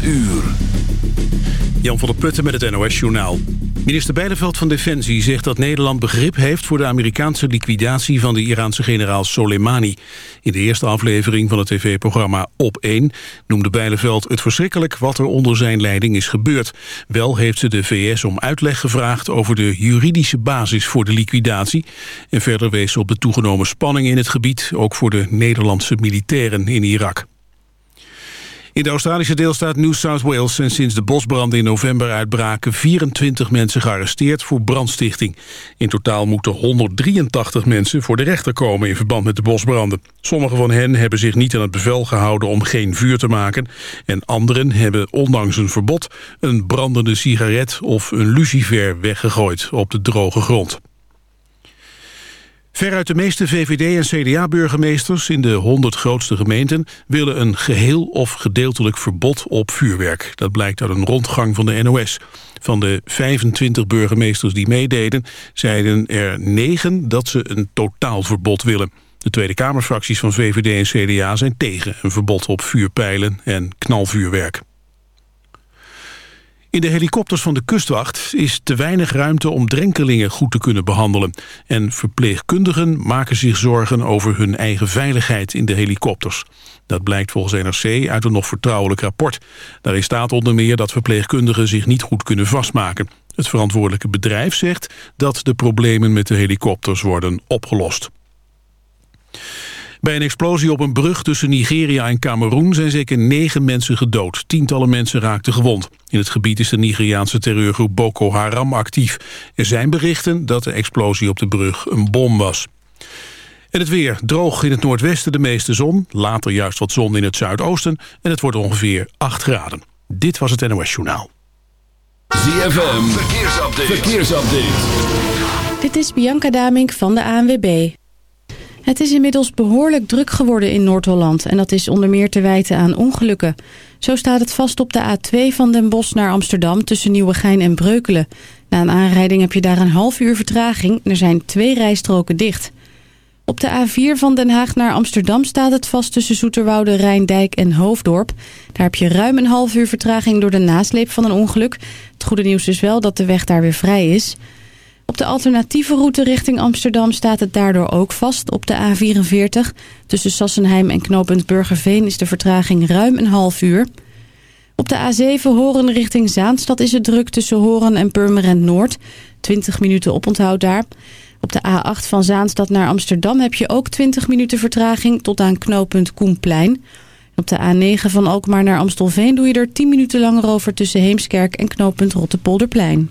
8 uur. Jan van der Putten met het NOS-journaal. Minister Bijleveld van Defensie zegt dat Nederland begrip heeft... voor de Amerikaanse liquidatie van de Iraanse generaal Soleimani. In de eerste aflevering van het tv-programma Op 1 noemde Bijleveld het verschrikkelijk... wat er onder zijn leiding is gebeurd. Wel heeft ze de VS om uitleg gevraagd over de juridische basis voor de liquidatie. En verder wees ze op de toegenomen spanning in het gebied... ook voor de Nederlandse militairen in Irak. In de Australische deelstaat New South Wales zijn sinds de bosbranden in november uitbraken 24 mensen gearresteerd voor brandstichting. In totaal moeten 183 mensen voor de rechter komen in verband met de bosbranden. Sommige van hen hebben zich niet aan het bevel gehouden om geen vuur te maken en anderen hebben ondanks een verbod een brandende sigaret of een lucifer weggegooid op de droge grond. Veruit de meeste VVD- en CDA-burgemeesters in de 100 grootste gemeenten... willen een geheel of gedeeltelijk verbod op vuurwerk. Dat blijkt uit een rondgang van de NOS. Van de 25 burgemeesters die meededen... zeiden er 9 dat ze een totaalverbod willen. De Tweede Kamerfracties van VVD en CDA zijn tegen een verbod op vuurpijlen en knalvuurwerk. In de helikopters van de kustwacht is te weinig ruimte om drenkelingen goed te kunnen behandelen. En verpleegkundigen maken zich zorgen over hun eigen veiligheid in de helikopters. Dat blijkt volgens NRC uit een nog vertrouwelijk rapport. Daarin staat onder meer dat verpleegkundigen zich niet goed kunnen vastmaken. Het verantwoordelijke bedrijf zegt dat de problemen met de helikopters worden opgelost. Bij een explosie op een brug tussen Nigeria en Cameroen zijn zeker negen mensen gedood. Tientallen mensen raakten gewond. In het gebied is de Nigeriaanse terreurgroep Boko Haram actief. Er zijn berichten dat de explosie op de brug een bom was. En het weer. Droog in het noordwesten de meeste zon. Later juist wat zon in het zuidoosten. En het wordt ongeveer 8 graden. Dit was het NOS Journaal. ZFM. Verkeersupdate. Verkeersupdate. Dit is Bianca Damink van de ANWB. Het is inmiddels behoorlijk druk geworden in Noord-Holland... en dat is onder meer te wijten aan ongelukken. Zo staat het vast op de A2 van Den Bosch naar Amsterdam... tussen Nieuwegein en Breukelen. Na een aanrijding heb je daar een half uur vertraging... er zijn twee rijstroken dicht. Op de A4 van Den Haag naar Amsterdam staat het vast... tussen Zoeterwoude, Rijndijk en Hoofddorp. Daar heb je ruim een half uur vertraging door de nasleep van een ongeluk. Het goede nieuws is wel dat de weg daar weer vrij is... Op de alternatieve route richting Amsterdam staat het daardoor ook vast op de A44. Tussen Sassenheim en knooppunt Burgerveen is de vertraging ruim een half uur. Op de A7 Horen richting Zaanstad is het druk tussen Horen en Purmerend Noord. 20 minuten oponthoud daar. Op de A8 van Zaanstad naar Amsterdam heb je ook 20 minuten vertraging tot aan knooppunt Koenplein. Op de A9 van Alkmaar naar Amstelveen doe je er 10 minuten langer over tussen Heemskerk en knooppunt Rottepolderplein.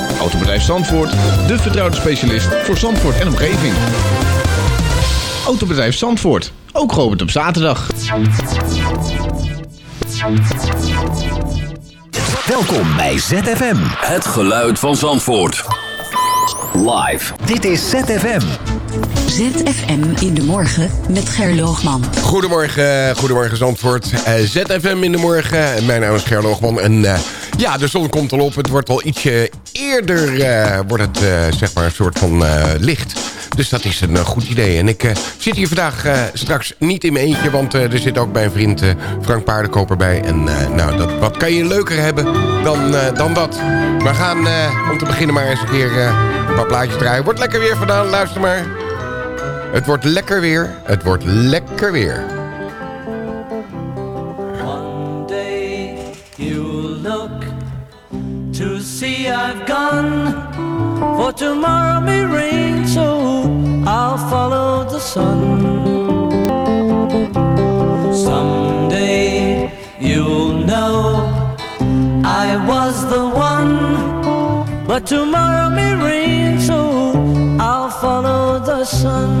Autobedrijf Zandvoort, de vertrouwde specialist voor Zandvoort en omgeving. Autobedrijf Zandvoort, ook geopend op zaterdag. Welkom bij ZFM. Het geluid van Zandvoort. Live. Dit is ZFM. ZFM in de morgen met Gerloogman. Goedemorgen, goedemorgen Zandvoort. Uh, ZFM in de morgen. Mijn naam is Gerloogman. En uh, ja, de zon komt al op. Het wordt al ietsje eerder, uh, wordt het zeg maar een soort van licht. Dus dat is een goed idee. En ik zit hier vandaag straks niet in mijn eentje... want er zit ook mijn vriend Frank Paardenkoper bij. En nou, dat, wat kan je leuker hebben dan, dan dat? We gaan om te beginnen maar eens een keer een paar plaatjes draaien. Wordt lekker weer vandaan, luister maar. Het wordt lekker weer. Het wordt lekker weer. One day you look to see I've gone. For tomorrow may rain, so I'll follow the sun. Someday you'll know I was the one. But tomorrow may rain, so I'll follow the sun.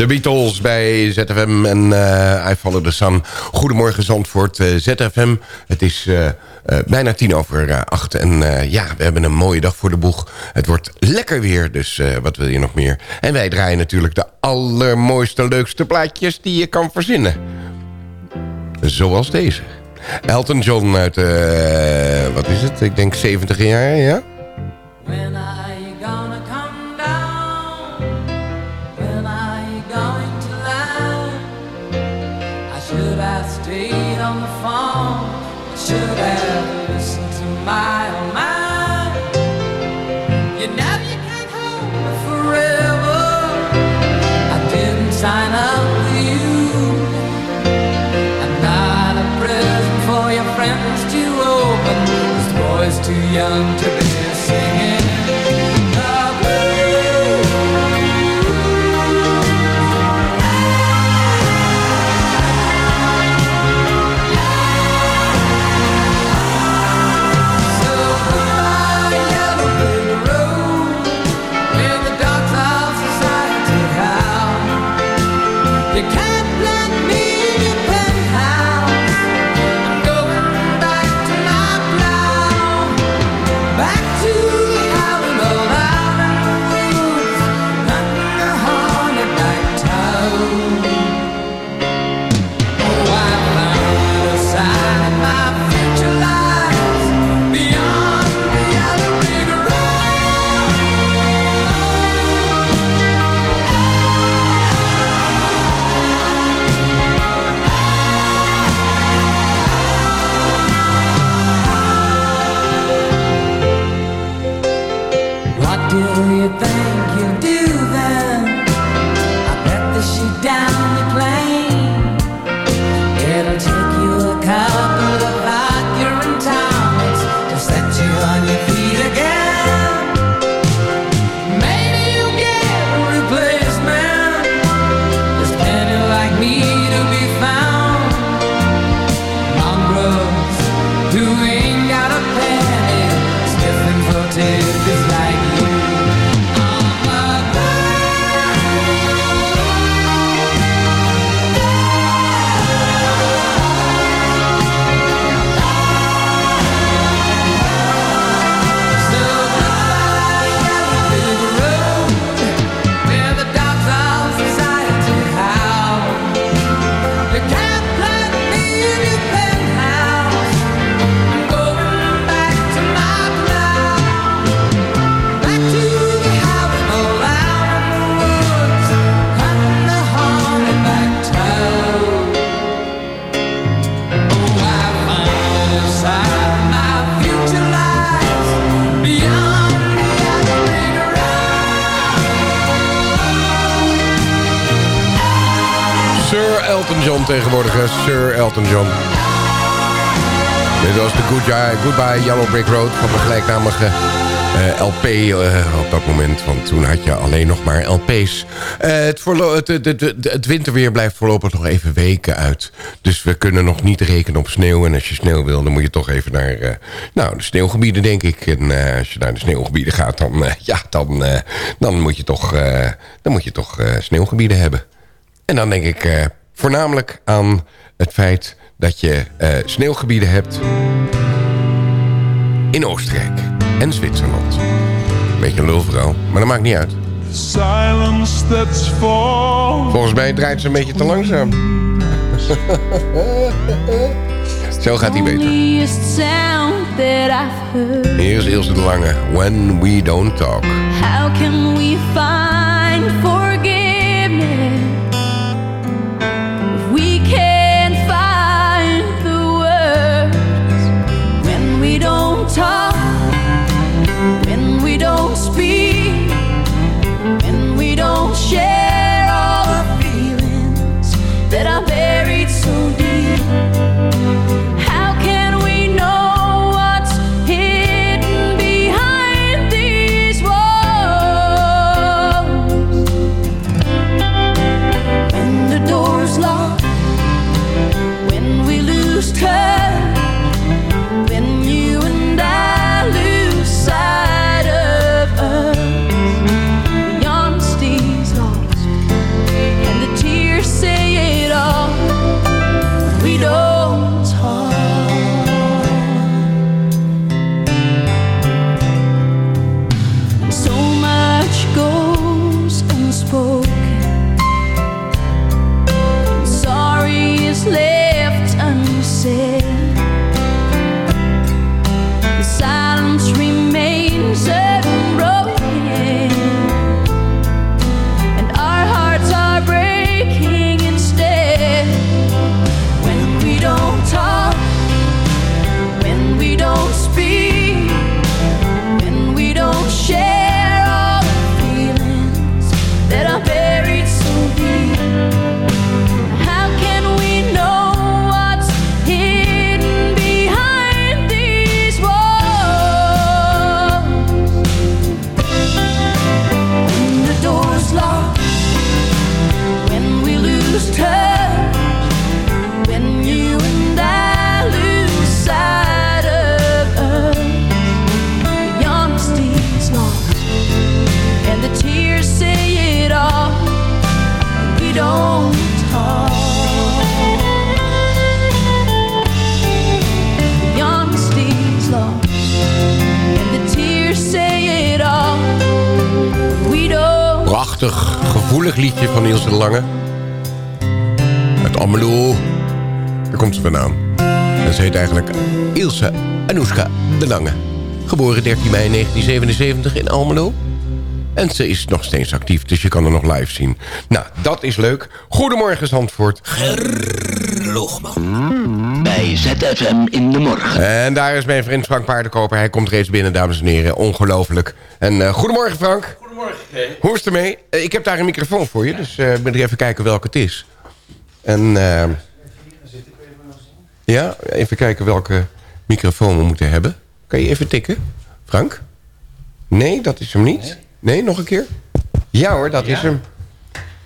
De Beatles bij ZFM en uh, I Follow the Sun. Goedemorgen Zandvoort, uh, ZFM. Het is uh, bijna tien over acht. En ja, we hebben een mooie dag voor de boeg. Het wordt lekker weer, dus wat wil je nog meer? En wij draaien natuurlijk de allermooiste, leukste plaatjes die je kan verzinnen. Zoals deze. Elton John uit, wat is het? Ik denk 70 jaar, ja? Young to be Who ain't got a penny, sniffing for tippy John. Dit was de Goodbye, Yellow Brick Road van de gelijknamige eh, LP eh, op dat moment. Want toen had je alleen nog maar LP's. Eh, het, het, het, het, winterweer blijft voorlopig nog even weken uit. Dus we kunnen nog niet rekenen op sneeuw. En als je sneeuw wil, dan moet je toch even naar nou, de sneeuwgebieden, denk ik. En als je naar de sneeuwgebieden gaat, dan, ja, dan, dan moet je toch, dan moet je toch sneeuwgebieden hebben. En dan denk ik voornamelijk aan het feit dat je eh, sneeuwgebieden hebt in Oostenrijk en Zwitserland. Beetje een lulverhaal, maar dat maakt niet uit. Volgens mij draait ze een beetje te langzaam. Zo gaat hij beter. Hier is Ilse de Lange. When we don't talk. How can we find liedje van Ilse de Lange. Uit Almelo. Daar komt ze vandaan. En ze heet eigenlijk Ilse Anoushka de Lange. Geboren 13 mei 1977 in Almelo. En ze is nog steeds actief, dus je kan haar nog live zien. Nou, dat is leuk. Goedemorgen, Zandvoort. Bij ZFM in de morgen. En daar is mijn vriend Frank Paardenkoper. Hij komt reeds binnen, dames en heren. Ongelooflijk. En eh, goedemorgen, Frank. Het ermee? Eh, ik heb daar een microfoon voor je, dus eh, ik ben er even kijken welke het is. En, eh, ja, even kijken welke microfoon we moeten hebben. Kan je even tikken, Frank? Nee, dat is hem niet. Nee, nog een keer? Ja hoor, dat Ja? is hem.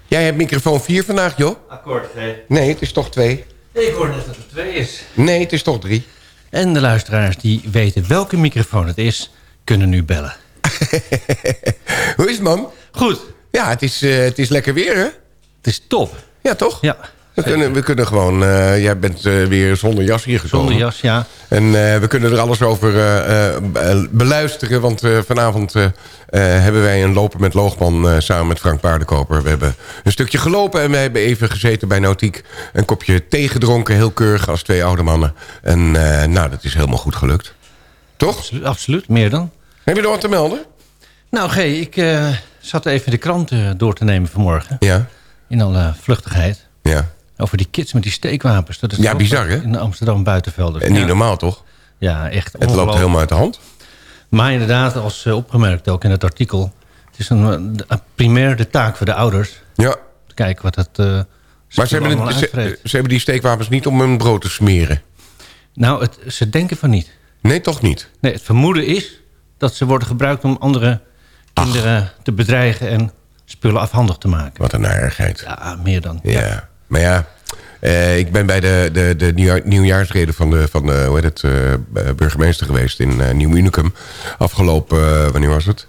Jij hebt microfoon 4 vandaag, joh? Akkoord, nee. Nee, het is toch 2. Ik hoor net dat er twee is. Nee, het is toch 3. En de luisteraars die weten welke microfoon het is, kunnen nu bellen. Hoe is het, man? Goed. Ja, het is, eh, het is lekker weer, hè? Het is top. Ja, toch? Ja. We kunnen, we kunnen gewoon... eh, jij bent eh, weer zonder jas hier gekomen. Zonder jas, ja. En we kunnen er alles over beluisteren. Want vanavond hebben wij een lopen met Loogman samen met Frank Paardenkoper. We hebben een stukje gelopen en we hebben even gezeten bij Nautiek. Een kopje thee gedronken, heel keurig als twee oude mannen. En nou, dat is helemaal goed gelukt. Toch? Absoluut meer dan. Heb je nog wat te melden? Nou, G, ik eh, zat even de krant eh, door te nemen vanmorgen. Ja. In alle vluchtigheid. Ja. Over die kids met die steekwapens. Dat is Ja, bizar, hè? In de Amsterdam buitenvelders. En niet Ja. normaal, toch? Ja, echt Het loopt helemaal uit de hand. Maar inderdaad, als eh, opgemerkt ook in het artikel... het is een, eh, primair de taak voor de ouders... Ja. te kijken wat eh, Maar ze hebben, het- ze hebben die steekwapens niet om hun brood te smeren. Nou, het, ze denken van niet. Nee, toch niet? Nee, het vermoeden is dat ze worden gebruikt om andere kinderen te bedreigen en spullen afhandig te maken. Wat een narigheid. Ja, meer dan. Ja, maar ja, eh, ik ben bij de, de, de nieuwjaar- nieuwjaarsrede van de, van de hoe heet het, eh, burgemeester geweest in eh, Nieuw Unicum. Afgelopen, eh, wanneer was het?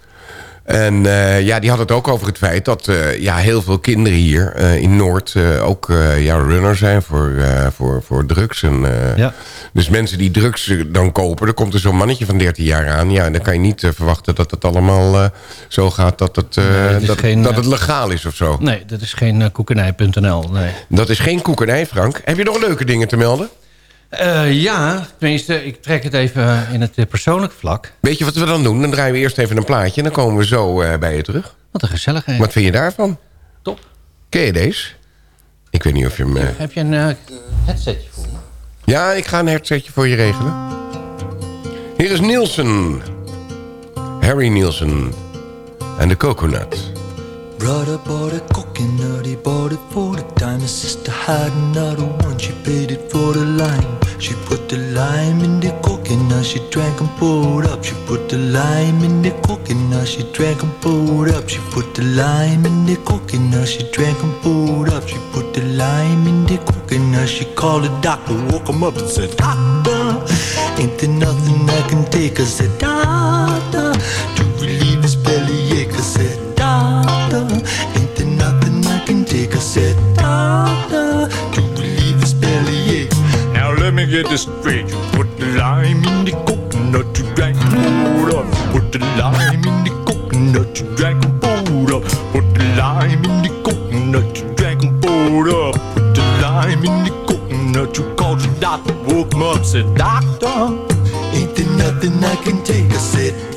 En eh, ja, die had het ook over het feit dat eh, ja, heel veel kinderen hier eh, in Noord ook ja, runner zijn voor, voor, voor drugs. En, Ja. Dus mensen die drugs dan kopen, er komt er zo'n mannetje van 13 jaar aan. Ja, dan kan je niet verwachten dat het allemaal zo gaat dat het, Nee, dat, geen, dat het legaal is of zo. Nee, dat is geen koekenij.nl. Nee. Dat is geen koekenij, Frank. Heb je nog leuke dingen te melden? Eh, ja, tenminste, ik trek het even in het eh, persoonlijk vlak. Weet je wat we dan doen? Dan draaien we eerst even een plaatje... en dan komen we zo eh, bij je terug. Wat een gezelligheid. Wat vind je daarvan? Top. Ken je deze? Ik weet niet of je hem... eh, Heb je een eh, headsetje voor me? Ja, ik ga een headsetje voor je regelen. Hier is Nielsen. Harry Nielsen. En de coconut. Brother bought a coconut, he bought it for the time. His sister had another one, she paid it for the lime. She put the lime in the coconut, she drank and poured up. She put the lime in the coconut, she drank and poured up. She put the lime in the coconut, she drank and poured up. She put the lime in the coconut, she called the doctor, woke him up and said, Doctor, ain't there nothing I can take? I said, Doctor, get this straight. You put the lime in the coconut, you drank poured up. Put the lime in the coconut, you drank poured up. Put the lime in the coconut, you drank poured up. Put the lime in the coconut, you called your doctor, woke him up, said, Doctor, ain't there nothing I can take? I said,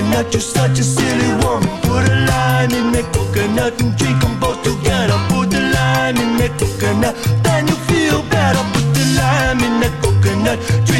coconut, you're such a silly woman. Put a lime in the coconut and drink them both together. Put the lime in the coconut, then you feel better. Put the lime in the coconut, drink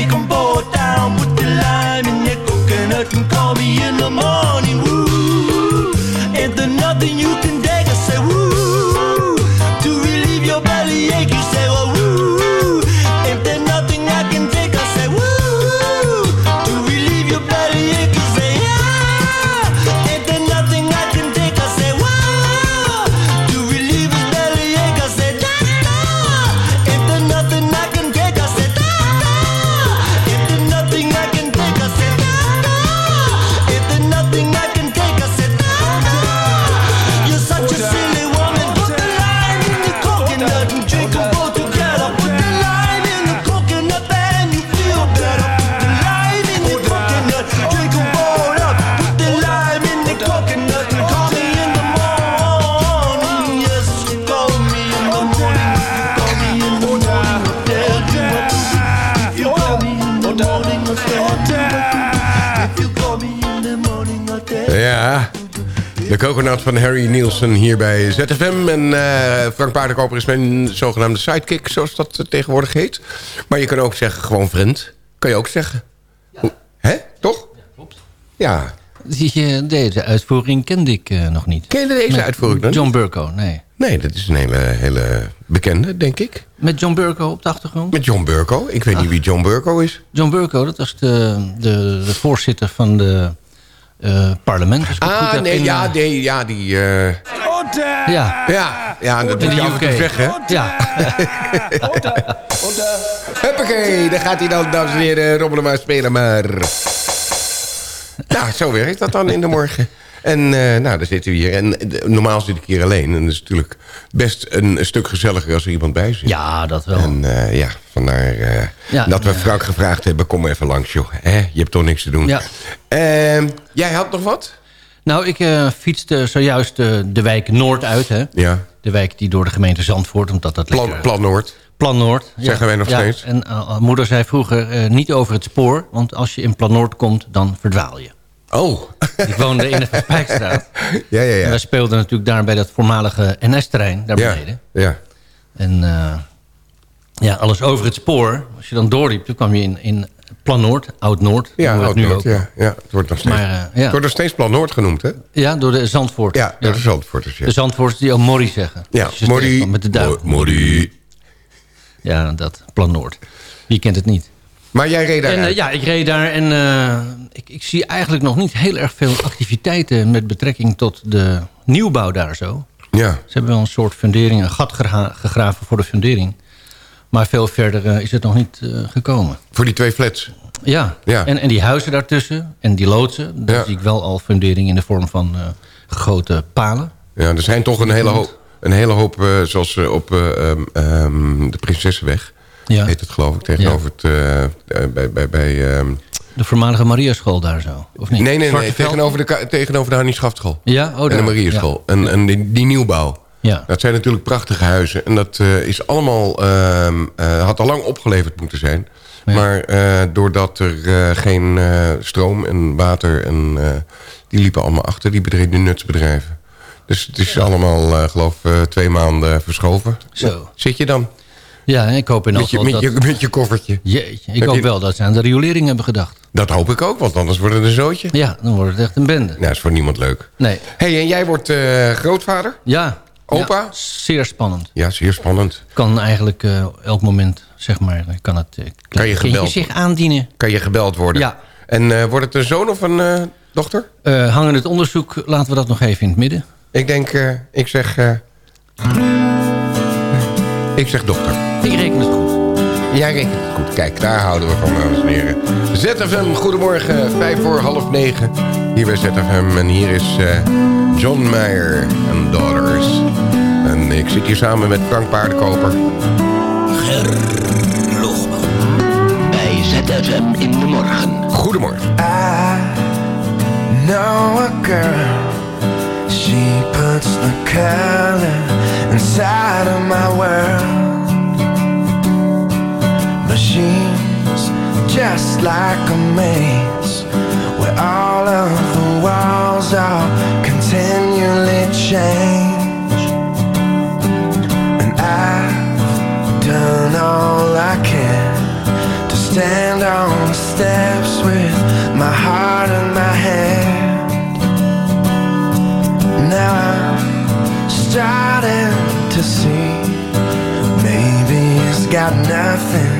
coconut van Harry Nielsen hier bij ZFM. En eh, Frank Paardenkoper is mijn zogenaamde sidekick, zoals dat tegenwoordig heet. Maar je kan ook zeggen gewoon vriend. Kan je ook zeggen. Hoe- Hè? Toch? Ja, Die, eh, deze uitvoering kende ik eh, nog niet. Ken je deze Met uitvoering dan? John Burko, nee. Nee, dat is een hele, hele bekende, denk ik. Met John Burko op de achtergrond? Met John Burko. Ik weet niet wie John Burko is. John Burko, dat was de, de, de voorzitter van de eh parlement. goed Ah, heb, nee, in, ja, eh, nee, ja, die... eh, ja. ja, ja, dat de je af en zeggen, hè? Ja. Huppakee, daar gaat hij dan, dames en heren. Rommelen maar, spelen maar. Nou, zo werkt dat dan in de morgen. En eh, nou, daar zitten we hier. En normaal zit ik hier alleen. En dat is natuurlijk best een, een stuk gezelliger als er iemand bij zit. Ja, dat wel. En eh, ja, vandaar Ja, dat we ja. Frank gevraagd hebben... kom even langs, joh. Hè? Je hebt toch niks te doen. Ja. Ehm, jij had nog wat? Nou, ik eh, fietste zojuist eh, de wijk Noord uit. Hè? Ja. De wijk die door de gemeente Zandvoort, omdat dat Plan, lekker... plan Noord. Plan Noord. Zeggen wij nog ja. steeds. En moeder zei vroeger niet over het spoor, want als je in Plan Noord komt, dan verdwaal je. Oh. Ik woonde in de Spijkstraat. Ja, ja, En ja. wij speelden natuurlijk daar bij dat voormalige NS-terrein, daar Ja, beneden. ja. En eh, ja, alles over het spoor. Als je dan doorliep, dan kwam je in, in Plan Noord, Oud-Noord. Ja, Oud-Noord, ja, ja. Het wordt nog steeds, Maar, eh, ja. het wordt nog steeds Plan Noord genoemd, hè? Ja, door de Zandvoort. Ja, door de Zandvoorters, ja. De Zandvoorters die ook Morrie zeggen. Ja, je Morrie. Met de duim. Mo- Morrie. Ja, dat, Plan Noord. Wie kent het niet? Maar jij reed daar En, eh, ja, ik reed daar en eh, ik, ik zie eigenlijk nog niet heel erg veel activiteiten... met betrekking tot de nieuwbouw daar zo. Ja. Ze hebben wel een soort fundering, een gat gegra- gegraven voor de fundering. Maar veel verder eh, is het nog niet eh, gekomen. Voor die twee flats. Ja, Ja. En, en die huizen daartussen en die loodsen... daar Ja. zie ik wel al fundering in de vorm van eh gegoten palen. Ja, er zijn toch een hele hoop, een hele hoop zoals op eh, ehm, ehm, de Prinsessenweg... Ja. heet het geloof ik, tegenover het... bij, bij, bij, ehm, De voormalige Mariaschool daar zo, of niet? nee, nee, nee, tegenover de, tegenover de Hannie Schaftschool. Ja, oh, en de daar. Marieschool. En, en die, die nieuwbouw. Ja. Dat zijn natuurlijk prachtige huizen. En dat eh, is allemaal, ehm, eh, had al lang opgeleverd moeten zijn. Maar eh, doordat er geen stroom en water... en die liepen allemaal achter, die bedrijven, die nutsbedrijven. Dus het is allemaal, geloof ik, twee maanden verschoven. Zo. Zit je dan? Ja, ik hoop in Met je, met, dat... je, met je koffertje. Jeetje, ik Heb hoop je- wel dat ze aan de riolering hebben gedacht. Dat hoop ik ook, want anders wordt het een zootje. Ja, dan wordt het echt een bende. Nou, dat is voor niemand leuk. Nee. hey, en jij wordt grootvader? Ja. Opa? Ja, zeer spannend. Ja, zeer spannend. Kan eigenlijk eh, elk moment, zeg maar, kan het eh, Kan je gebeld zich aandienen. Kan je gebeld worden? Ja. En eh, wordt het een zoon of een eh, dochter? Eh hangen het onderzoek, laten we dat nog even in het midden. Ik denk, eh, ik zeg... eh, ik zeg dochter. Ik reken het goed. Rekent het goed. Kijk, daar houden we van, dames en heren. ZFM, goedemorgen, vijf voor half negen. Hier bij ZFM. En hier is eh, John Mayer en Daughters. En ik zit hier samen met Frank Paardenkoper. Logman. Bij ZFM in de morgen. Goedemorgen. know a girl. She puts the color inside of my world. She's just like a maze where all of the walls are continually change. And I've done all I can to stand on the steps with my heart in my hand. Now I'm starting to see maybe it's got nothing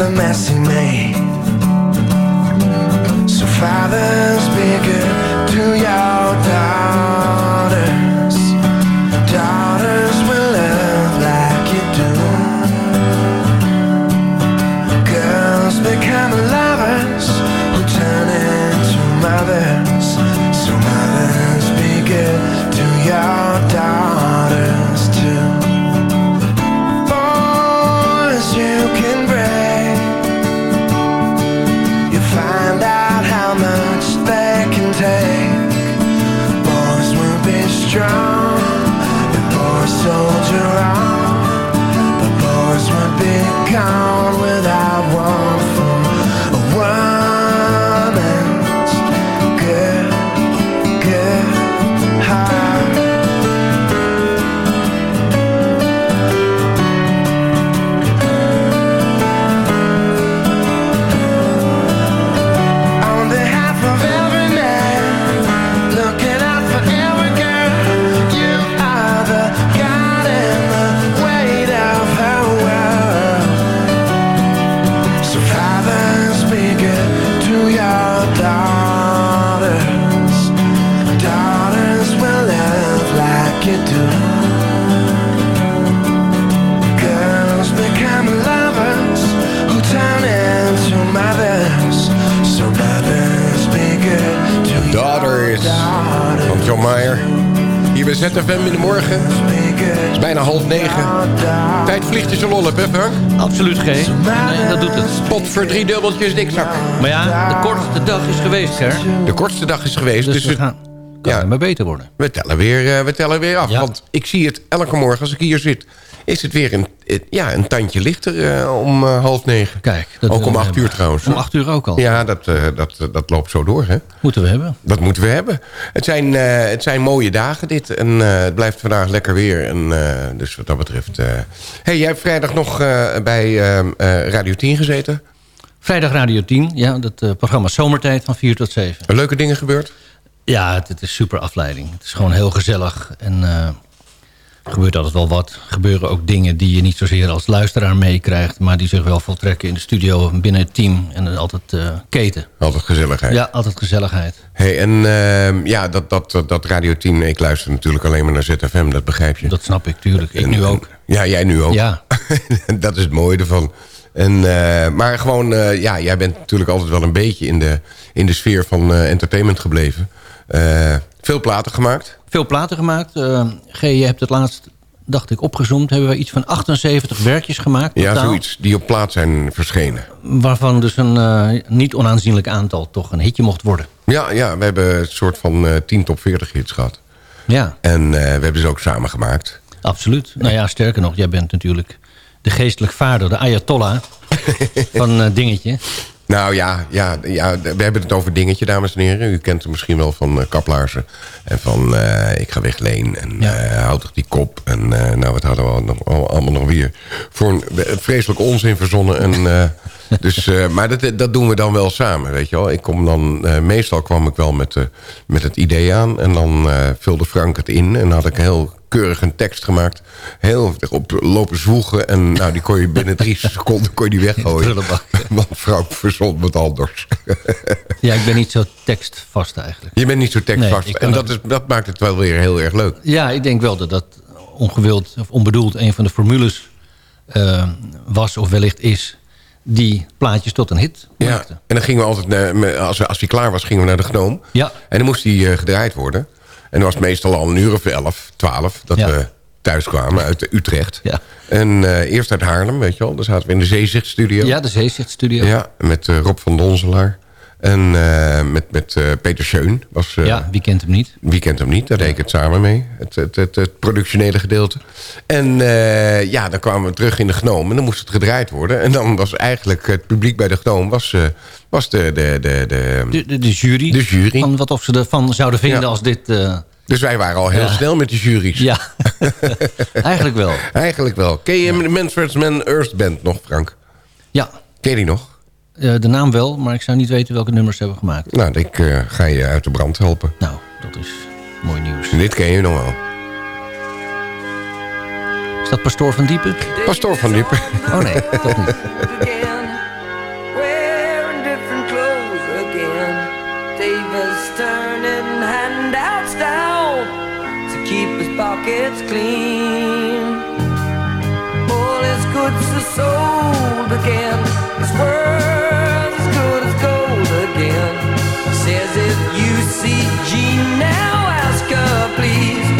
the mess he made. So fathers, Absoluut G. Nee, dat doet het. Pot voor drie dubbeltjes dikzak. Maar ja, de kortste dag is geweest, hè? De kortste dag is geweest. Dus Dus, we gaan, kan het maar beter worden. we, tellen weer, eh, we tellen weer af. Want ik zie het elke morgen als ik hier zit. Is het weer een, eh, ja, een tandje lichter eh, om eh, half negen. Kijk. dat ook om we acht uur trouwens. Om acht uur ook al. Ja, dat, eh, dat, eh, dat loopt zo door, hè? Moeten we hebben. Dat moeten we hebben. Het zijn, eh, het zijn mooie dagen dit. En eh, het blijft vandaag lekker weer. En, eh, dus wat dat betreft... eh hey, jij hebt vrijdag nog eh, bij eh, eh, Radio 10 gezeten. Vrijdag Radio 10. Ja, dat eh, programma Zomertijd van 4 tot 7. Leuke dingen gebeurd? Ja, het, het is super afleiding. Het is gewoon heel gezellig. En eh, gebeurt altijd wel wat. Er gebeuren ook dingen die je niet zozeer als luisteraar meekrijgt... maar die zich wel voltrekken in de studio binnen het team. En altijd eh, keten. Altijd gezelligheid. Ja, altijd gezelligheid. Hey, en ehm, ja, dat, dat, dat Radio 10... Ik luister natuurlijk alleen maar naar ZFM, dat begrijp je. Dat snap ik, tuurlijk. Ik En- nu ook. Ja, jij nu ook. Ja. dat is het mooie ervan. En, eh, maar gewoon, eh, ja, jij bent natuurlijk altijd wel een beetje in de, in de sfeer van entertainment gebleven. Veel platen gemaakt. Veel platen gemaakt. Eh, G, je hebt het laatst, dacht ik, opgezoomd. Hebben we iets van 78 werkjes gemaakt. Ja, totaal. zoiets. Die op plaat zijn verschenen. Waarvan dus een eh, niet onaanzienlijk aantal toch een hitje mocht worden. Ja, ja we hebben een soort van eh 10 top 40 hits gehad. Ja. En we hebben ze ook samen gemaakt. Absoluut. Nou ja, sterker nog, jij bent natuurlijk de geestelijk vader, de ayatollah van Dingetje. Nou ja, ja, ja, we hebben het over dingetje, dames en heren. U kent hem misschien wel van eh, Kaplaarzen. En van eh, Ik ga weg Leen. En eh Houd toch die kop. En nou, wat hadden we al- nog, al- allemaal nog weer voor een vreselijk onzin verzonnen. En, dus, maar dat, dat doen we dan wel samen, weet je wel. Ik kom dan, meestal kwam ik wel met, met het idee aan. En dan vulde Frank het in. En dan had ik heel keurig een tekst gemaakt. Heel op lopen zwoegen. En nou, die kon je binnen drie seconden kon je die weggooien. Want Frank verzond met anders. Ja, ik ben niet zo tekstvast eigenlijk. Je bent niet zo tekstvast. Nee, en dat, is, dat maakt het wel weer heel erg leuk. Ja, ik denk wel dat dat ongewild of onbedoeld een van de formules eh, was of wellicht is... die plaatjes tot een hit Ja. maakte. En dan gingen we altijd, naar- als, als hij klaar was, gingen we naar de Gnoom. Ja. En dan moest hij eh, gedraaid worden. En dan was meestal al een uur of elf, twaalf... dat Ja. we thuis kwamen uit Utrecht. Ja. En eh, eerst uit Haarlem, weet je wel. Daar zaten we in de Zeezichtstudio. Ja, de Zeezichtstudio. Ja, met eh, Rob van Donselaar. En eh, met, met eh, Peter Scheun. Was, eh, Ja, wie kent hem niet? Wie kent hem niet? Daar deed ik het samen mee. Het, het, het, het productionele gedeelte. En ja, dan kwamen we terug in de Gnoom. En dan moest het gedraaid worden. En dan was eigenlijk het publiek bij de Gnoom... was, was de, de, de, de, De, de, jury. de jury. Van wat of ze ervan zouden vinden Ja. als dit... Dus wij waren al heel Ja. snel met de juries. ja, eigenlijk wel. Eigenlijk wel. Ken je de Manfred's Man Earth Band nog, Frank? Ja, Ken je die nog? Eh, de naam wel, maar ik zou niet weten welke nummers ze hebben gemaakt. Nou, ik eh, ga je uit de brand helpen. Nou, dat is mooi nieuws. En dit ken je nog wel. Is dat Pastoor van Diepen? Pastoor van Diepen. Oh nee, dat niet. again, wearing different clothes again. Tables turning, handouts down to keep his pockets clean. Goods are sold again. His world's as good as gold again. Says if you see Jean now, ask her please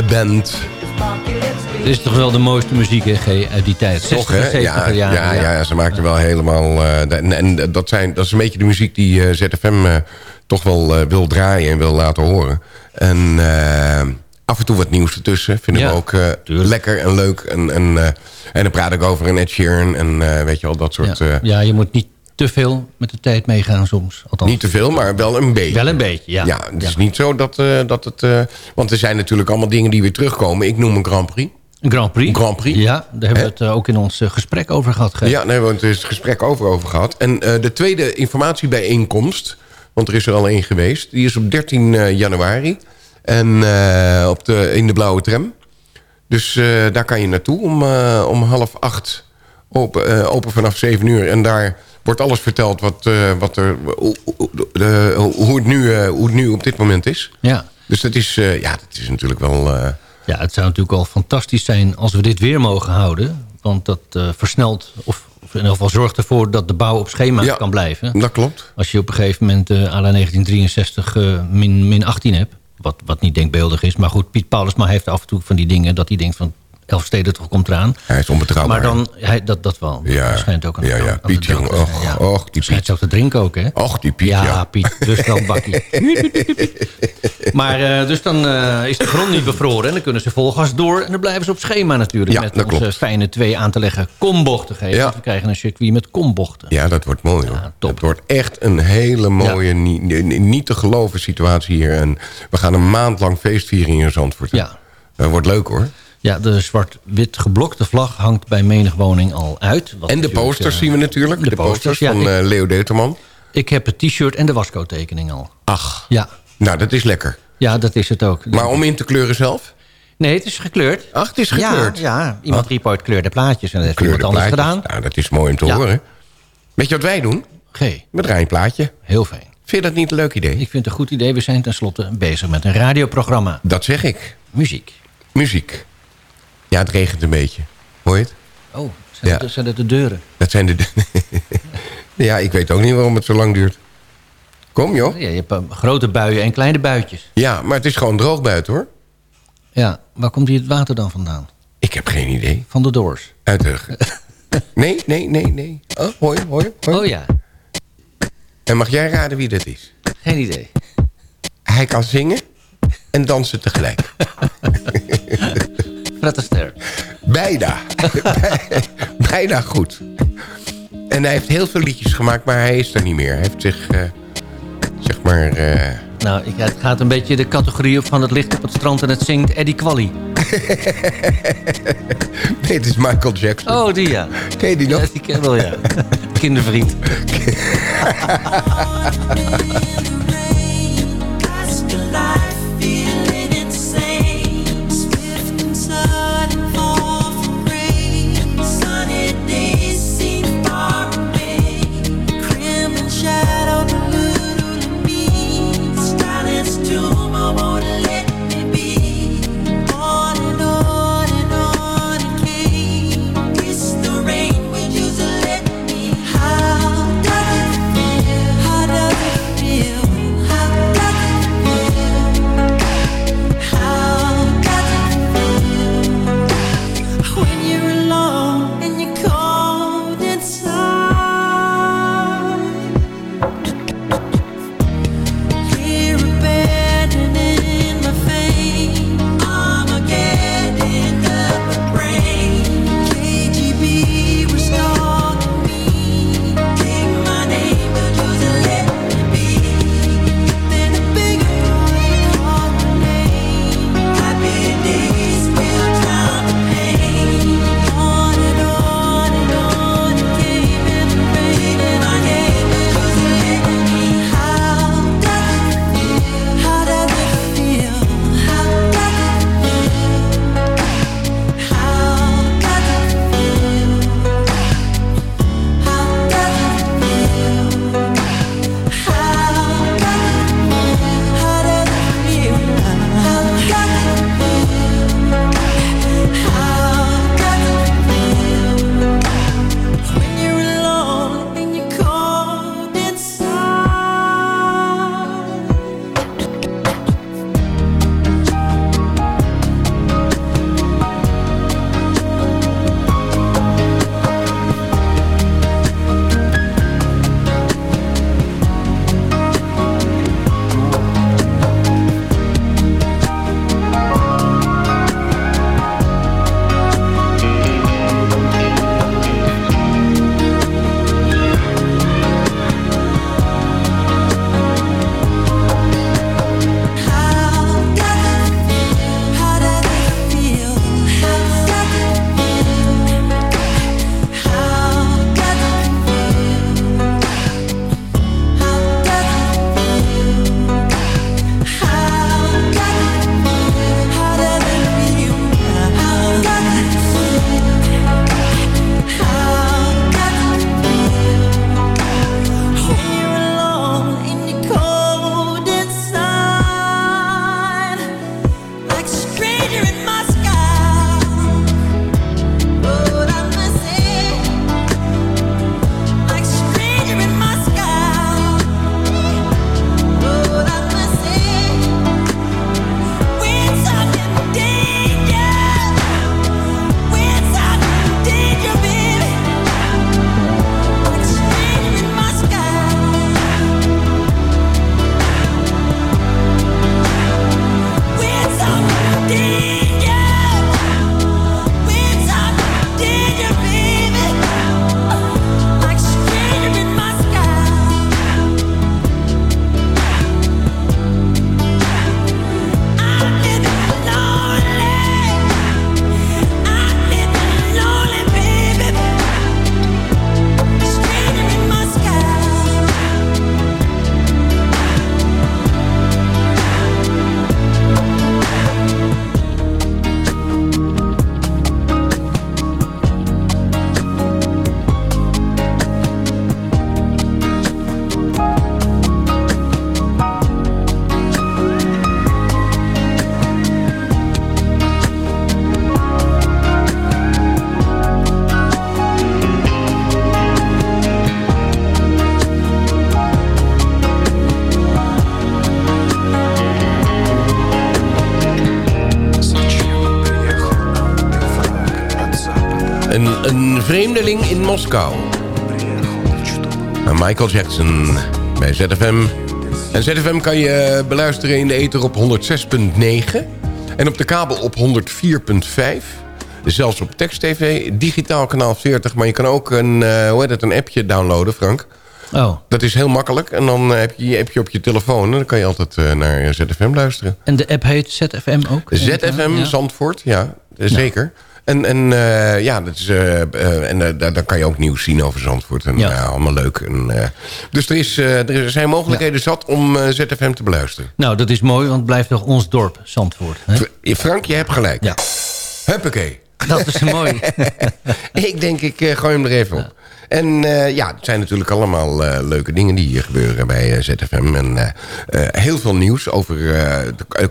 Band. Het is toch wel de mooiste muziek, hè, G, uit die tijd. Toch, 60, hè? 70 Ja, jaar. ja, ja, ze maakten wel helemaal... eh, en en dat, zijn, dat is een beetje de muziek die eh, ZFM eh, toch wel eh, wil draaien en wil laten horen. En eh, af en toe wat nieuws ertussen. Vinden Ja, we ook eh, lekker en leuk. En, en, eh, en dan praat ik over een Ed Sheeran en eh, weet je al, dat soort... Ja. eh, ja, je moet niet te veel met de tijd meegaan soms. Althans. Niet te veel, maar wel een beetje. Wel een beetje, ja. Ja, het is niet zo dat, eh, dat het... eh, want er zijn natuurlijk allemaal dingen die weer terugkomen. Ik noem een Grand Prix. Een Grand Prix? Grand Prix. Ja, daar hebben we het eh, ook in ons gesprek over gehad. G. Ja, daar hebben we het gesprek over, over gehad. En de tweede informatiebijeenkomst, want er is er al één geweest... die is op 13 eh, januari en, op de, in de blauwe tram. Dus daar kan je naartoe om, om half acht. Open, open vanaf 7 uur. En daar wordt alles verteld wat, eh, wat er, hoe, hoe- het nu, eh, hoe het nu op dit moment is. Ja. Dus dat is, eh, ja, dat is natuurlijk wel... Ja, het zou natuurlijk al fantastisch zijn als we dit weer mogen houden. Want dat versnelt, of, of in ieder geval zorgt ervoor dat de bouw op schema Ja, kan blijven. Dat klopt. Als je op een gegeven moment à la 1963 eh, min, min 18 hebt. Wat, wat niet denkbeeldig is. Maar goed, Piet Paulusma heeft af en toe van die dingen... dat hij denkt van Elfstede toch komt eraan. Hij is onbetrouwbaar. Maar dan, hij, dat, dat wel. Ja. Schijnt ook aan Ja, ja, Piet, jongen, och, ja. och, die Schijnt zo te drinken ook, hè? Och, die Piet, ja. ja. Piet, dus wel bakkie. maar eh, dus dan eh, is de grond niet bevroren... en dan kunnen ze volgas door... en dan blijven ze op schema natuurlijk... Ja, met dat onze klopt. fijne twee aan te leggen kombochten geven. Ja. We krijgen een circuit met kombochten. Ja, dat wordt mooi hoor. Het wordt echt een hele mooie, niet, niet- niet te geloven situatie hier. En we gaan een maand lang feestvieren in Zandvoort. Ja. Dat wordt leuk hoor. Ja, de zwart-wit geblokte vlag hangt bij menig woning al uit. Wat En de posters eh, zien we natuurlijk. De, posters, van ik, eh, Leo Deuterman. ik heb het t-shirt en de wasco-tekening al. Ach, Ja. nou dat is lekker. ja, dat is het ook. Maar om in te kleuren zelf? Nee, het is gekleurd. Ach, het is gekleurd. Ja, ja. iemand riep ooit kleurde plaatjes en dat heeft Kleurde iemand anders plaatjes. gedaan. Nou, dat is mooi om te Ja. horen. Weet je wat wij doen? G. We draaien een plaatje. Heel fijn. Vind je dat niet een leuk idee? Ik vind het een goed idee. We zijn tenslotte bezig met een radioprogramma. Dat zeg ik. Muziek. Muziek. Ja, het regent een beetje. Hoor je het? Oh, zijn, Ja. dat, zijn dat de deuren? Dat zijn de... ja, ik weet ook niet waarom het zo lang duurt. Kom joh. Ja, je hebt eh, grote buien en kleine buitjes. Ja, maar het is gewoon droog buiten hoor. Ja, waar komt hier het water dan vandaan? Ik heb geen idee. Van de Doors. Uit de... Nee, nee, nee, nee. Oh, hoi, hoi, hoi. Oh ja, En mag jij raden wie dat is? geen idee. Hij kan zingen en dansen tegelijk. Fred Astaire. Bijna. Bijna goed. En hij heeft heel veel liedjes gemaakt, maar hij is er niet meer. Hij heeft zich, eh, zeg maar... eh, Nou, ik, het gaat een beetje de categorie op van het ligt op het strand en het zingt Eddie Quali. Nee, het is Michael Jackson. Oh, die ja. Ken je die nog? Ja, die ken ik wel, ja. Kindervriend. Moskou. Michael Jackson bij ZFM. En ZFM kan je beluisteren in de ether op 106.9. En op de kabel op 104.5. Zelfs op tekst-tv, digitaal kanaal 40. Maar je kan ook een, uh, hoe heet het, een appje downloaden, Frank. Oh. Dat is heel makkelijk. En dan heb je je appje op je telefoon. En dan kan je altijd uh, naar ZFM luisteren. En de app heet ZFM ook? ZFM ja. Zandvoort, ja, zeker. En, en uh, ja, dat is, uh, en daar kan je ook nieuws zien over Zandvoort. En ja. allemaal leuk. En, dus er, is, er zijn mogelijkheden ja. zat om ZFM te beluisteren. Nou, dat is mooi, want het blijft toch ons dorp, Zandvoort. Hè? Frank, je hebt gelijk. Ja. Huppakee. Dat is mooi. ik denk, ik gooi hem er even op. En uh, ja, het zijn natuurlijk allemaal uh, leuke dingen die hier gebeuren bij uh, ZFM. En heel veel nieuws over...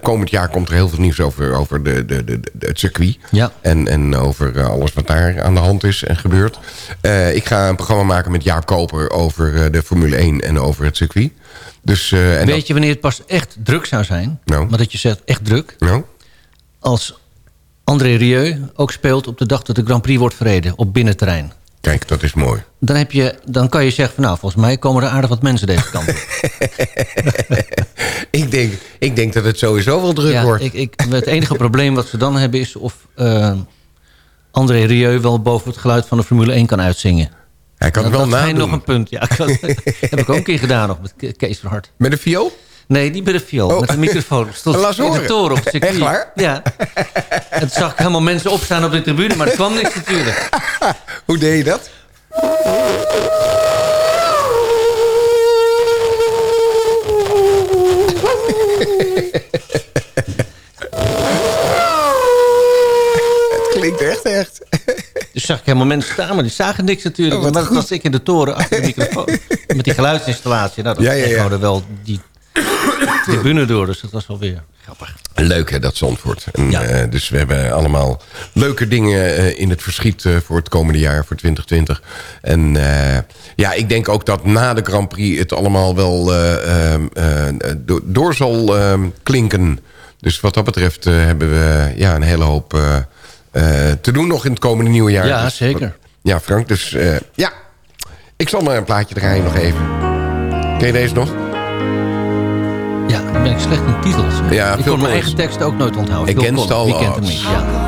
komend jaar komt er heel veel nieuws over, over de, de, de, het circuit. Ja. En, en over alles wat daar aan de hand is en gebeurt. ik ga een programma maken met Jaap Koper over de Formule 1 en over het circuit. Dus, en Weet je wanneer het pas echt druk zou zijn? Nou. Maar dat je zegt echt druk. Nou. Als André Rieu ook speelt op de dag dat de Grand Prix wordt verreden op binnenterrein. Kijk, dat is mooi. Dan, heb je, dan kan je zeggen van nou, volgens mij komen er aardig wat mensen deze kant op. ik, denk, ik denk dat het sowieso wel druk ja, wordt. Ik, ik, het enige probleem wat ze dan hebben is of uh, André Rieu wel boven het geluid van de Formule 1 kan uitzingen. Hij kan het wel nadoen. Dat is nog een punt. Ja, dat heb ik ook een keer gedaan nog met Kees van Hart. Met een viool? Nee, niet bij de viool. Oh. Met een microfoon. Stond Laat in de toren op circuit. Echt waar? Ja. En toen zag ik helemaal mensen opstaan op de tribune, maar er kwam niks natuurlijk. Hoe deed je dat? Het klinkt echt echt. Dus zag ik helemaal mensen staan, maar die zagen niks natuurlijk. Oh, maar dat was ik in de toren achter de microfoon. Met die geluidsinstallatie. Nou, dat Ja, ja, wel die tribune door. Dus dat was wel weer grappig. Leuk hè, dat Zandvoort. En, Ja. eh, dus we hebben allemaal leuke dingen eh, in het verschiet eh, voor het komende jaar, voor 2020. En ja, ik denk ook dat na de Grand Prix het allemaal wel eh, eh, eh, do- door zal eh, klinken. Dus wat dat betreft hebben we ja, een hele hoop te doen nog in het komende nieuwe jaar. Ja, Dus- zeker. Ja, Frank, dus ja. Ik zal maar een plaatje draaien nog even. Ken je deze nog? Ben ik slecht in titels. hè. Ja, ik kon mijn eigen teksten ook nooit onthouden. All Wie kent hem odds. niet? Ja.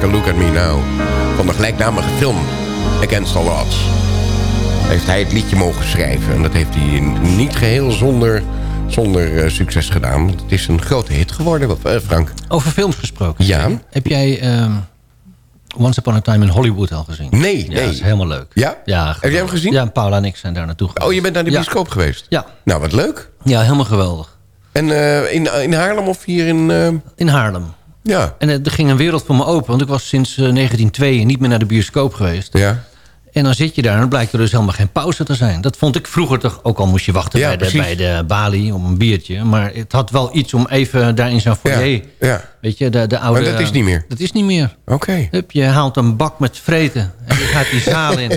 Take a look at me now. Van de gelijknamige film Against all odds. Heeft hij het liedje mogen schrijven. En dat heeft hij niet geheel zonder, zonder eh, succes gedaan. Want het is een grote hit geworden, wat, eh, Frank. Over films gesproken. Ja. Heb jij ehm, Once Upon a Time in Hollywood al gezien? Nee, Ja, nee. dat is helemaal leuk. Ja? ja Heb jij hem gezien? Ja, Paula en ik zijn daar naartoe geweest. Oh, je bent naar de Ja. bioscoop geweest? Ja. Nou, wat leuk. Ja, helemaal geweldig. En eh, in, in Haarlem of hier in... In Haarlem. Ja. En eh, er ging een wereld voor me open. Want ik was sinds eh, 1902 niet meer naar de bioscoop geweest. Ja. En dan zit je daar en dan blijkt er dus helemaal geen pauze te zijn. Dat vond ik vroeger toch, ook al moest je wachten Ja, bij, de, precies. bij de balie om een biertje. Maar het had wel iets om even daar in zo'n foyer... Ja, ja. Weet je, de, de oude... Maar dat is niet meer? Dat is niet meer. Oké. Hup, je haalt een bak met vreten en je gaat die zaal in.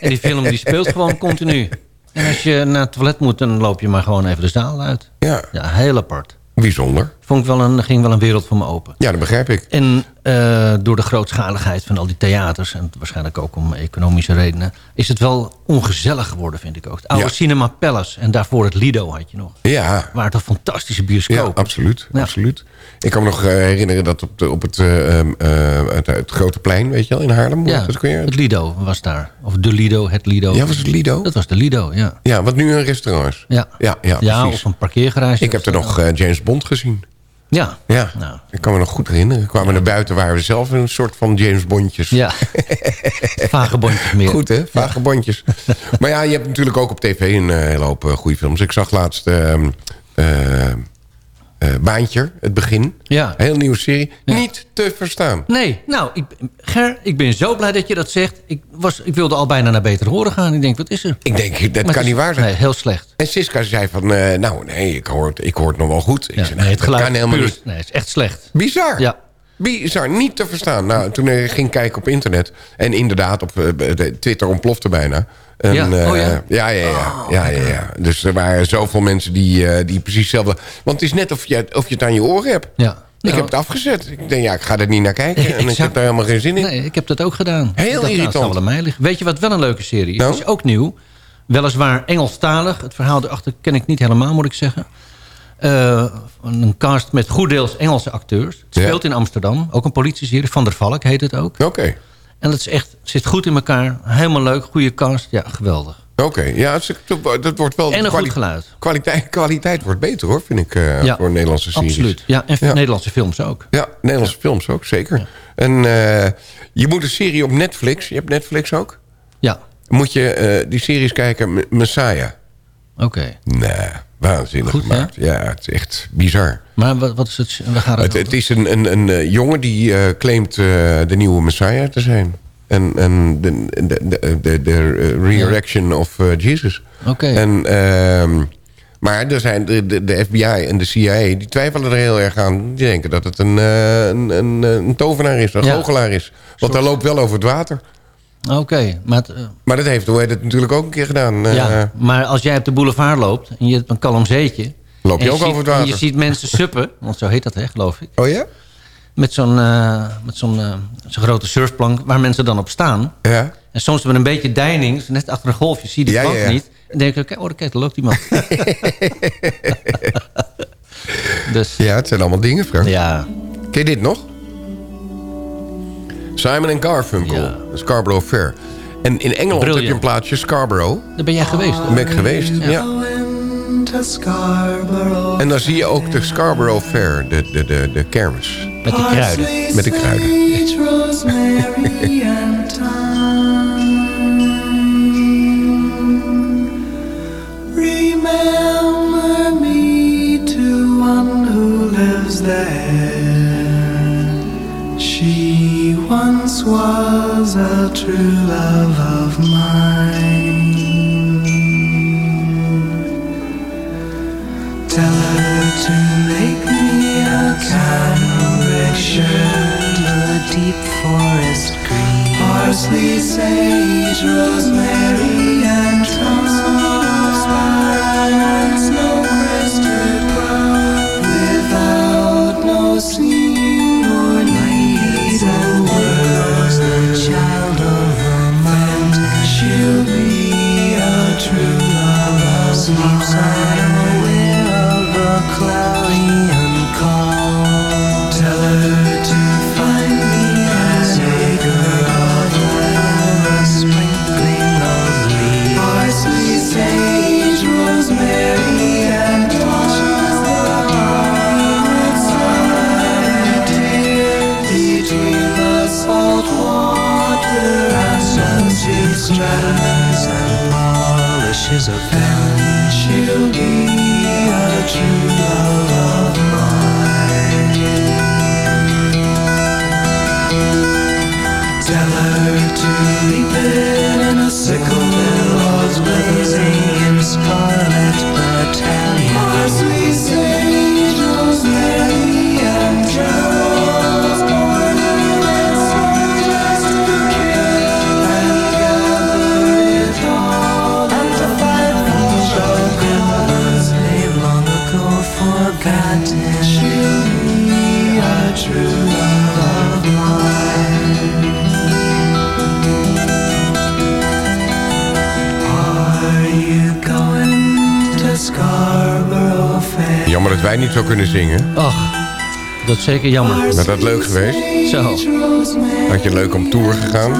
En die film die speelt gewoon continu. En als je naar het toilet moet, dan loop je maar gewoon even de zaal uit. Ja. Ja, heel apart. Bijzonder. Vond ik wel een, ging wel een wereld voor me open. Ja, dat begrijp ik. En eh, door de grootschaligheid van al die theaters... en waarschijnlijk ook om economische redenen... is het wel ongezellig geworden, vind ik ook. Het oude Ja. Cinema Palace en daarvoor het Lido had je nog. Ja. Waar toch fantastische Ja, bioscopen. absoluut. Ja. absoluut. Ik kan me nog eh, herinneren dat op, de, op het, eh, het, het Grote Plein, weet je wel, in Haarlem. Ja, dat, kun je- het Lido was daar. Of de Lido, het Lido. Ja, was het Lido? Dat was de Lido, ja. Ja, wat nu een restaurant is. Ja, Ja, ja, ja of een parkeergarage. Ik heb er nog James Bond gezien. Ja. Ja, Nou. ik kan me nog goed herinneren. We kwamen naar buiten, waren we zelf een soort van James Bondjes. Ja. Vagebondjes meer. Goed hè, vagebondjes. maar ja, je hebt natuurlijk ook op tv een eh, hele hoop eh, goede films. Ik zag laatst ehm, eh, eh, Baantje, het begin. Ja. Heel nieuwe serie. Niet te verstaan. Nee, nou, ik, Ger, ik ben zo blij dat je dat zegt. Ik, was, ik wilde al bijna naar Beter Horen gaan. Ik denk, wat is er? Ik denk, dat Maar kan het niet waar zijn. Nee, heel slecht. En Siska zei van, eh, nou nee, ik hoor, het, ik hoor het nog wel goed. Ik Ja, zei, nee, het dat geluid kan helemaal puur- niet. Nee, het is echt slecht. Bizar. Ja. Bizar, niet te verstaan. Nou, toen ik ging kijken op internet... en inderdaad, op eh, Twitter ontplofte bijna... En, Ja? eh, Oh ja? Oh, ja, ja, ja, ja, ja, ja. Dus er waren zoveel mensen die, eh, die precies hetzelfde... Want het is net of je, of je het aan je oren hebt. Ja. Ik heb het afgezet. Ik denk, ja, ik ga er niet naar kijken. En ik heb daar helemaal geen zin in. Nee, ik heb dat ook gedaan. Heel dacht, nou, irritant. wel aan mij liggen. Weet je wat wel een leuke serie is? Nou? Het is ook nieuw. Weliswaar Engelstalig. Het verhaal erachter ken ik niet helemaal, moet ik zeggen. Eh, een cast met goed deels Engelse acteurs. Het Ja. speelt in Amsterdam. Ook een politieserie. Van der Valk heet het ook. Oké, En het is echt, zit goed in elkaar. Helemaal leuk. Goede cast. Ja, geweldig. oké. Ja, dat wordt wel... En een goed geluid. Kwaliteit, kwaliteit wordt beter, hoor, vind ik, eh, Ja, voor Nederlandse series. Absoluut. Ja, en Nederlandse films ook. Ja, Nederlandse films ook, zeker. En eh, je moet een serie op Netflix, je hebt Netflix ook... Ja, moet je eh, die series kijken, Messiah. oké. Nee, waanzinnig Goed, gemaakt. Ja, het is echt bizar. Maar wat, wat is het? We gaan Het, het is een, een, een eh, jongen die eh, claimt eh, de nieuwe Messiah te zijn. En, en de, de, de, de, de resurrection of eh, Jesus. Oké. En, ehm, maar er zijn de, de, de FBI en de CIA, die twijfelen er heel erg aan. Die denken dat het een, een, een, een tovenaar is, een Ja. goochelaar is. Want hij loopt wel over het water. Oké, maar, eh, Maar dat heeft Hoe het natuurlijk ook een keer gedaan. eh, ja, maar als jij op de boulevard loopt en je hebt een kalm zeetje... Loop je ook ziet- over het water. En je ziet mensen suppen, want zo heet dat, hè, geloof ik. Oh ja? Met zo'n eh, met zo'n zo'n grote surfplank waar mensen dan op staan. Ja. En soms met een beetje deining, net achter een golfje, zie je die Ja, plank ja, ja. niet. En denk ik, oh, kijk, daar loopt iemand. dus, Ja, het zijn allemaal dingen, Frank. ja, Ken je dit nog? Simon en Garfunkel. Ja. Scarborough Fair. En in Engeland heb je Brilliant. een plaatsje Scarborough. daar ben jij geweest. Daar ben ik geweest, ja. En dan zie je ook de Scarborough Fair, de, de, de, de kermis. Met die kruiden. Met de kruiden. Remember me to one who lives there. Once was a true love of mine. Tell her to make me a cambric shirt, a deep forest green, parsley, sage, rosemary, Is a dust. Jammer dat wij niet zo kunnen zingen. Ach, dat is zeker jammer. Maar dat leuk geweest? Zo. Had je leuk om tour gegaan?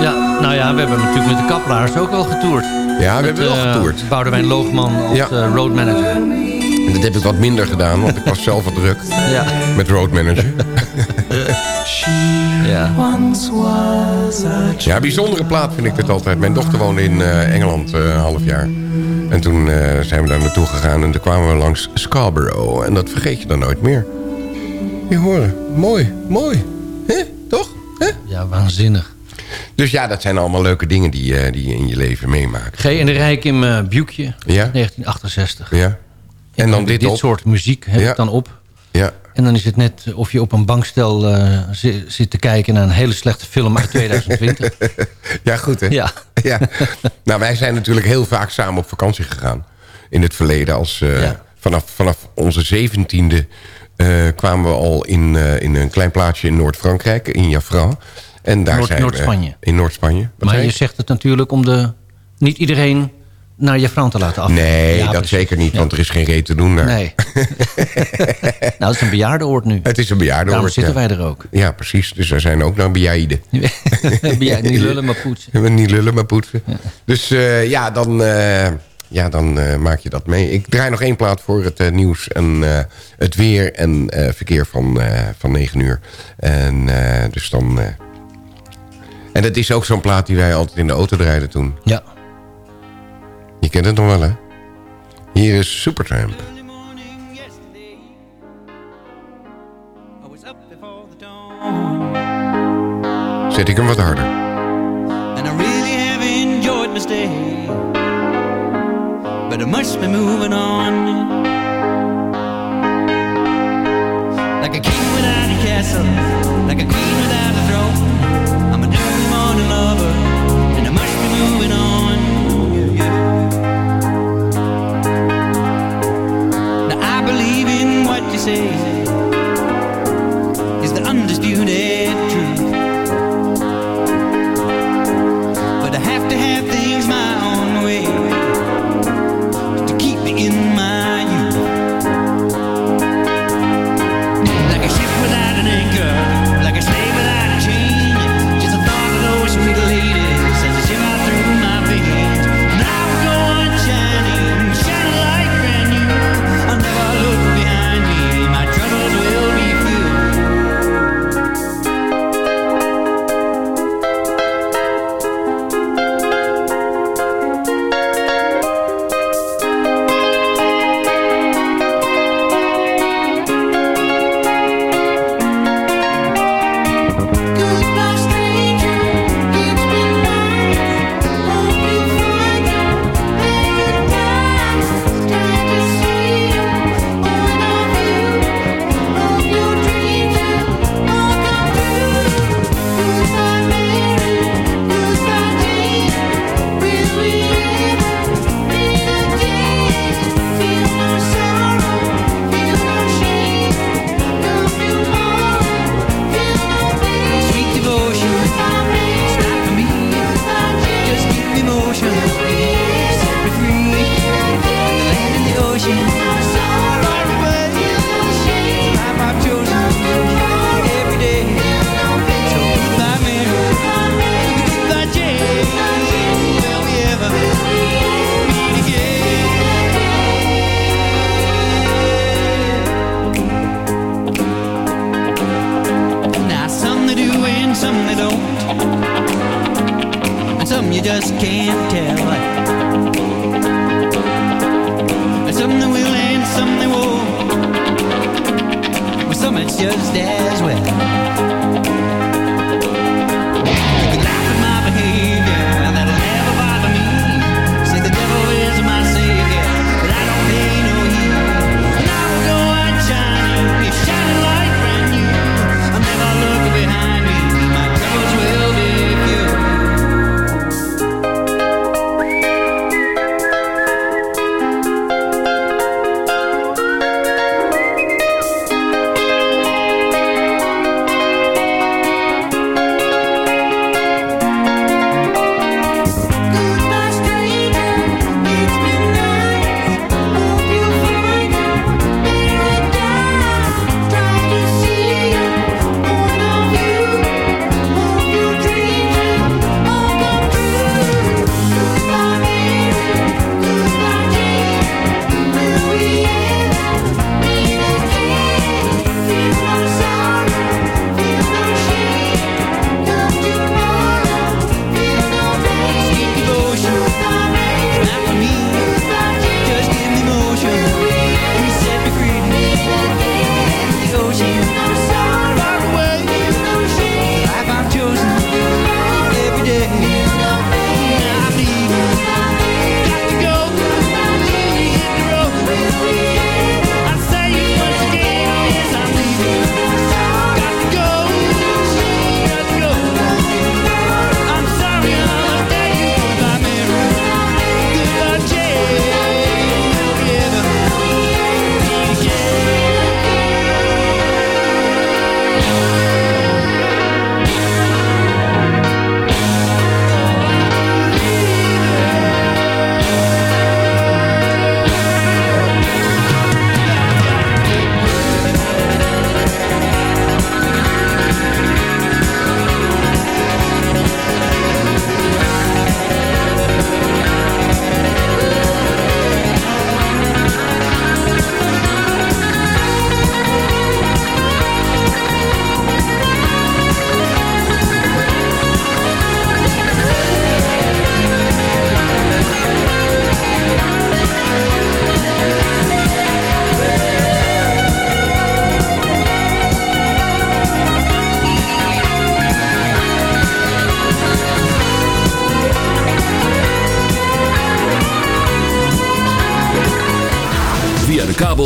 Ja, nou ja, we hebben natuurlijk met de Kaplaars ook wel getoerd. Ja, we Met, hebben wel eh, getoerd. Boudewijn Loogman als Ja. eh, road manager. En dat heb ik wat minder gedaan, want ik was zelf wat druk. Ja. Met road manager. Ja. Ja, bijzondere plaat vind ik dit altijd. Mijn dochter woonde in eh, Engeland eh, een half jaar. En toen eh, zijn we daar naartoe gegaan en toen kwamen we langs Scarborough. En dat vergeet je dan nooit meer. Je horen, mooi, mooi. Hè? Toch? Hè? Ja, waanzinnig. Dus ja, dat zijn allemaal leuke dingen die, eh, die je in je leven meemaakt. G en de Rijk in mijn Buukje, Ja? 1968. Ja. En dan dit soort muziek heb Ja. ik dan op. Ja. En dan is het net of je op een bankstel eh, zi- zit te kijken naar een hele slechte film uit 2020. Ja, goed hè? Ja. ja. Nou, wij zijn natuurlijk heel vaak samen op vakantie gegaan. In het verleden. Als, eh, vanaf, vanaf onze zeventiende eh, kwamen we al in, in een klein plaatsje in Noord-Frankrijk. In Jaffran. En daar Noord- zijn Noord-Spanje. In Noord-Spanje. Maar je zegt het natuurlijk om de, niet iedereen naar je vrouw te laten af. Nee, Ja, dat precies. zeker niet. Want er is geen reet te doen daar. Nee. nou, dat is een bejaardenoord nu. Het is een bejaarde Daarom zitten wij er ook. Ja, precies. Dus er zijn ook nog bejaarden. Bejaard- niet lullen, maar poetsen. Niet lullen, maar poetsen. Dus eh, ja, dan, eh, ja, dan eh, maak je dat mee. Ik draai nog één plaat voor het nieuws en het weer en verkeer van, van 9 uur. En dus dan... en dat is ook zo'n plaat die wij altijd in de auto draaiden toen. Ja. Je kent het nog wel, hè? Hier is Supertramp. Zet ik hem wat harder. And I really have enjoyed my stay. But I must be moving on. Like a king without a castle, like a queen